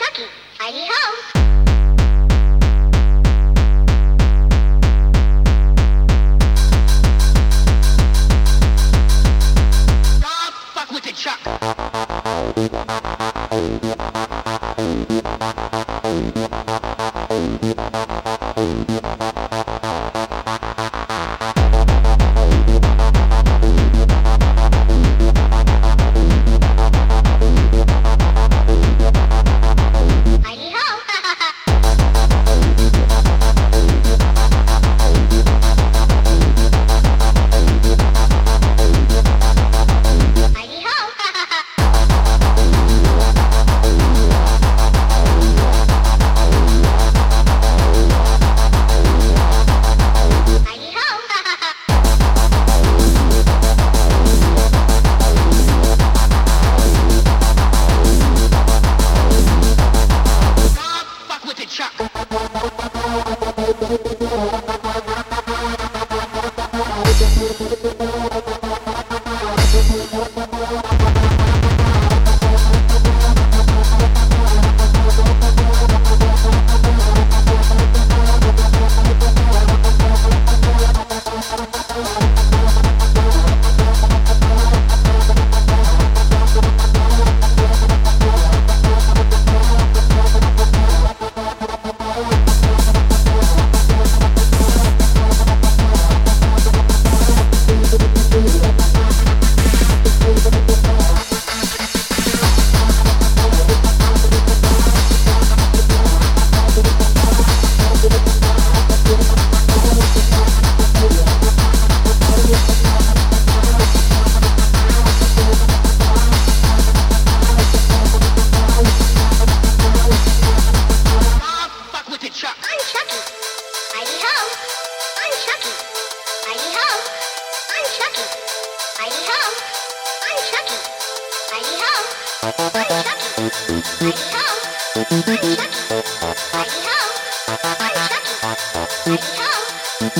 Chucky. Heidi ho. Nah, fuck with the Chuck.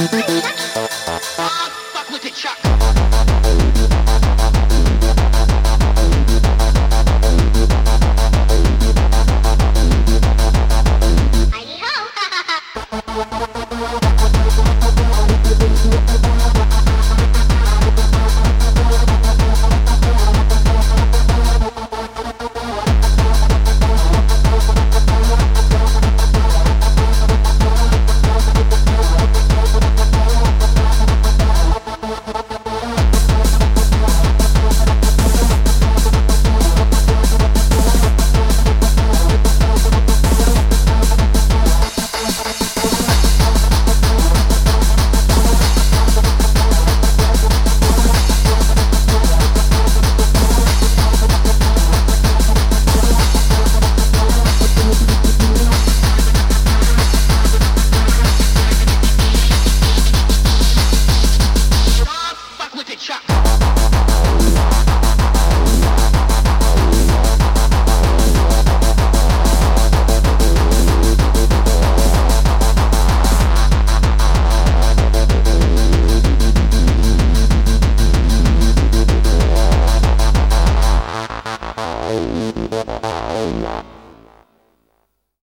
Unlucky.